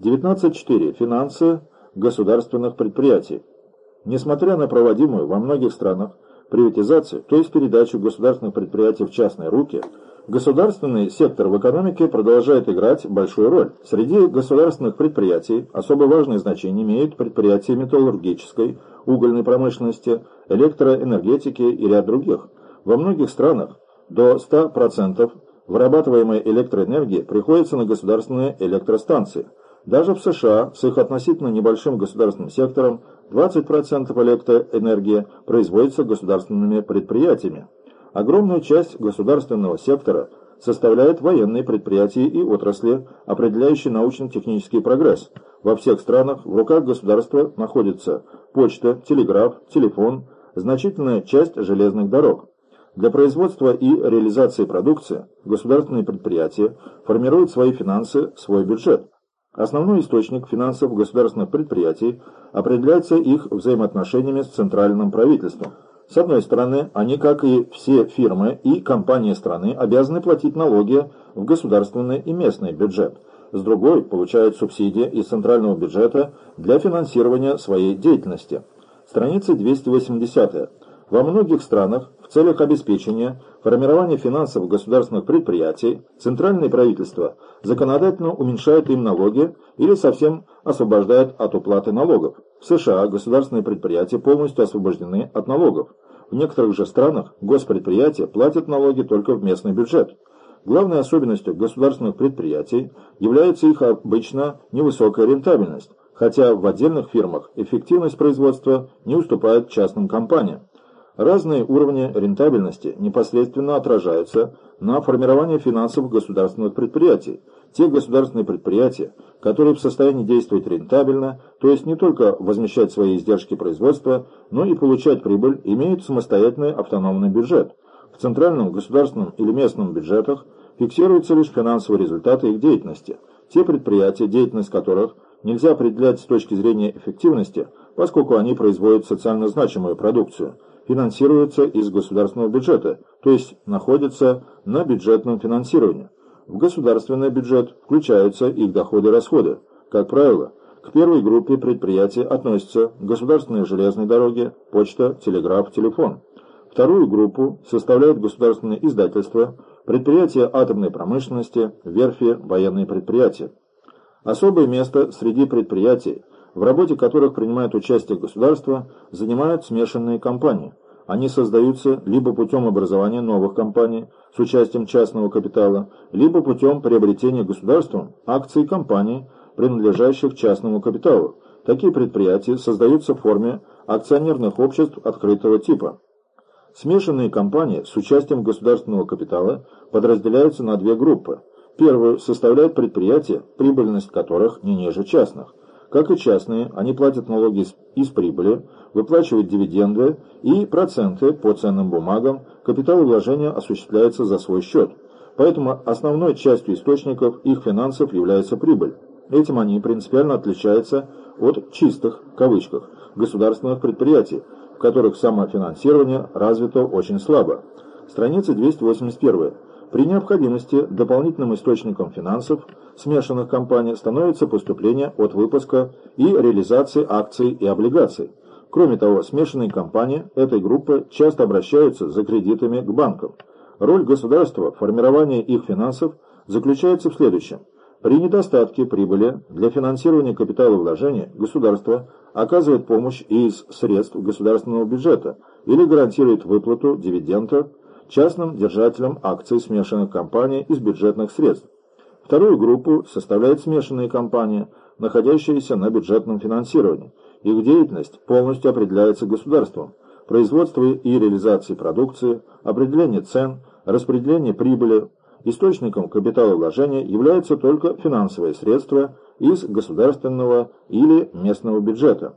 19.4. Финансы государственных предприятий. Несмотря на проводимую во многих странах приватизацию, то есть передачу государственных предприятий в частные руки, государственный сектор в экономике продолжает играть большую роль. Среди государственных предприятий особо важное значение имеют предприятия металлургической, угольной промышленности, электроэнергетики и ряд других. Во многих странах до 100% вырабатываемой электроэнергии приходится на государственные электростанции. Даже в США с их относительно небольшим государственным сектором 20% электроэнергии производится государственными предприятиями. Огромную часть государственного сектора составляют военные предприятия и отрасли, определяющие научно-технический прогресс. Во всех странах в руках государства находится почта, телеграф, телефон, значительная часть железных дорог. Для производства и реализации продукции государственные предприятия формируют свои финансы, свой бюджет. Основной источник финансов государственных предприятий определяется их взаимоотношениями с центральным правительством. С одной стороны, они, как и все фирмы и компании страны, обязаны платить налоги в государственный и местный бюджет. С другой, получают субсидии из центрального бюджета для финансирования своей деятельности. Страница 280. Во многих странах в целях обеспечения формирования финансов государственных предприятий центральное правительство законодательно уменьшает им налоги или совсем освобождает от уплаты налогов. В США государственные предприятия полностью освобождены от налогов. В некоторых же странах госпредприятия платят налоги только в местный бюджет. Главной особенностью государственных предприятий является их обычно невысокая рентабельность, хотя в отдельных фирмах эффективность производства не уступает частным компаниям. Разные уровни рентабельности непосредственно отражаются на формировании финансов государственных предприятий. Те государственные предприятия, которые в состоянии действовать рентабельно, то есть не только возмещать свои издержки производства, но и получать прибыль, имеют самостоятельный автономный бюджет. В центральном, государственном или местном бюджетах фиксируются лишь финансовые результаты их деятельности. Те предприятия, деятельность которых нельзя определять с точки зрения эффективности, поскольку они производят социально значимую продукцию – финансируются из государственного бюджета, то есть находятся на бюджетном финансировании. В государственный бюджет включаются их доходы и расходы. Как правило, к первой группе предприятий относятся государственные железные дороги, почта, телеграф, телефон. Вторую группу составляют государственные издательства, предприятия атомной промышленности, верфи, военные предприятия. Особое место среди предприятий – в работе которых принимает участие государство, занимают смешанные компании. Они создаются либо путем образования новых компаний с участием частного капитала, либо путем приобретения государством акций компаний, принадлежащих частному капиталу. Такие предприятия создаются в форме акционерных обществ открытого типа. Смешанные компании с участием государственного капитала подразделяются на две группы. Первую составляют предприятия, прибыльность которых не ниже частных. Как и частные, они платят налоги из прибыли, выплачивают дивиденды и проценты по ценным бумагам, капиталовложение осуществляется за свой счет. Поэтому основной частью источников их финансов является прибыль. Этим они принципиально отличаются от «чистых» кавычках, государственных предприятий, в которых самофинансирование развито очень слабо. Страница 281. При необходимости дополнительным источником финансов смешанных компаний становится поступление от выпуска и реализации акций и облигаций. Кроме того, смешанные компании этой группы часто обращаются за кредитами к банкам. Роль государства в формировании их финансов заключается в следующем. При недостатке прибыли для финансирования капитала вложения государство оказывает помощь из средств государственного бюджета или гарантирует выплату дивидендов частным держателям акций смешанных компаний из бюджетных средств. Вторую группу составляют смешанные компании, находящиеся на бюджетном финансировании. Их деятельность полностью определяется государством. Производство и реализация продукции, определение цен, распределение прибыли. Источником капиталовложения являются только финансовые средства из государственного или местного бюджета.